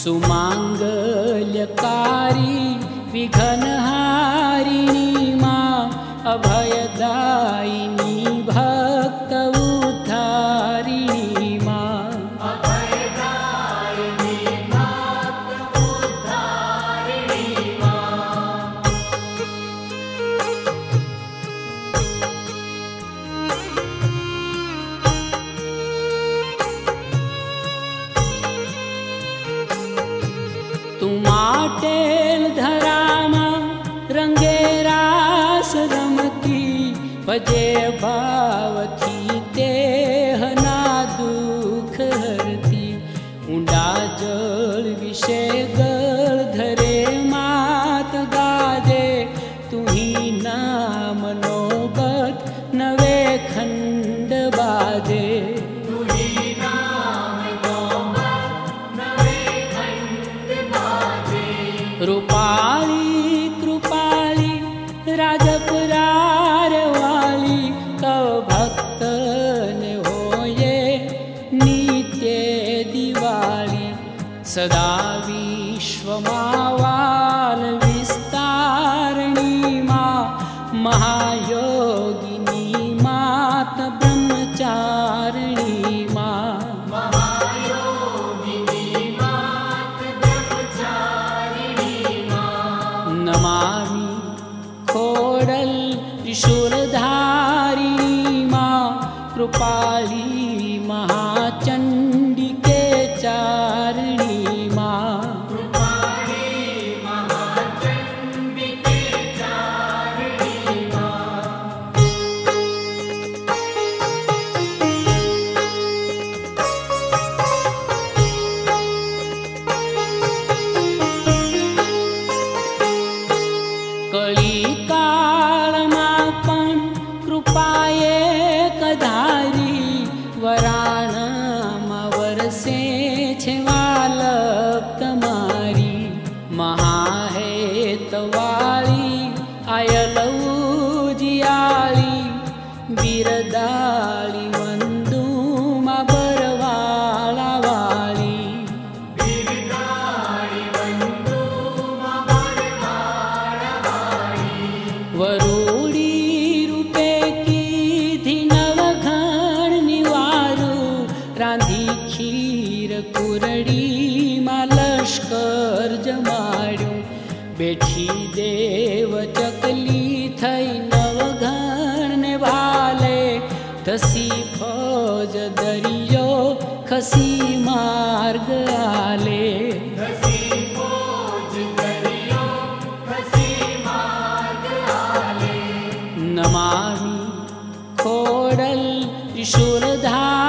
सुमाङ्गल्यकारी विघ्नहारिणी मा अभयदायिनी भक्त उद्धारिणी मा। जे भावी ते हना हरती। उडा जल विषय सदा विश्ववारविस्तारीमा महायोगिनी मात ब्रह्मचारिणी मा नमामि खोडल् त्रिशूलधारिणी मा कृपाली ते छवालप्तम કુરડીમાં લશ્કર જમાડ્યું બેઠી દેવ ચકલી થઈ નવઘણ ને ભાલે ધસી ફોજ દરિયો ખસી માર્ગ આલે નમામિ ખોડલ ત્રિશુલધારિણી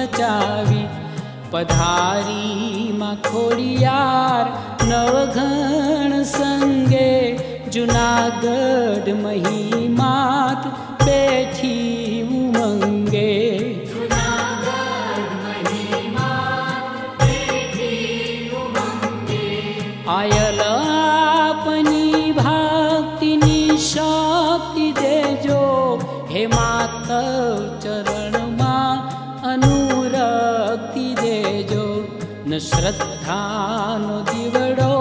રચાવી પધારીમાં ખોડિયાર નવઘણ સંગે જુનાગઢ મહિમાત બેઠી ઉમંગે આયલ આપની ભક્તિની શક્તિ દેજો હે માત ચરણમાં अनुरति देजो। न श्रद्धानो दिवडो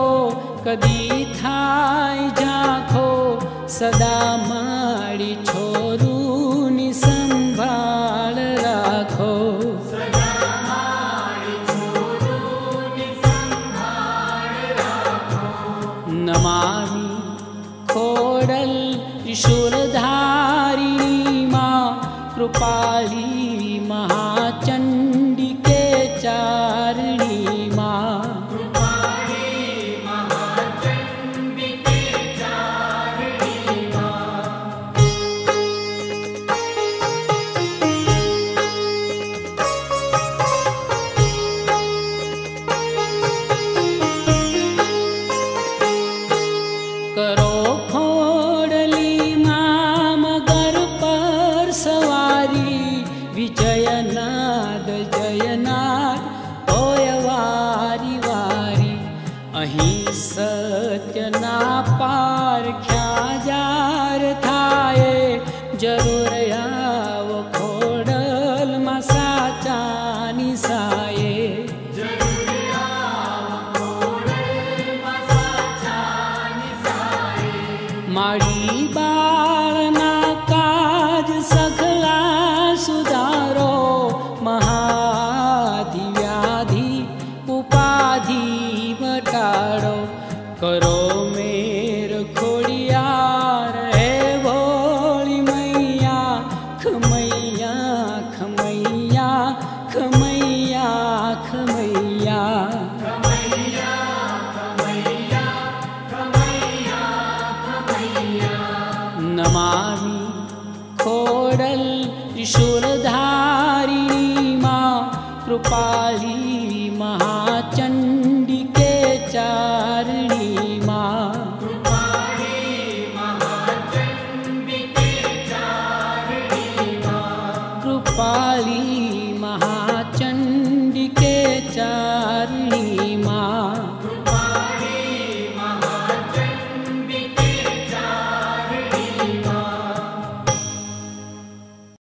कदी थाय जाखो सदा माडी छोरूनि संभाळ राखो। नमामि खोडल ईश्वरधारी कृपाली महाचंडी के चारणी माँ। करो सत्य ना पार ख्या जार था ज़रूर आव खोडल मसाचा निसाए माडी बाळना काज सगला सुधारो। महाधिव्याधी उपाधि घटाड़ो करो मेर खोड़ियार है भोली मैया, खमैया खमैया खमैया खमैया। नमामि खोडल त्रिशूलधारिणी मा, कृपाली महाचण्ड काली महाचंडी के चारणी माँ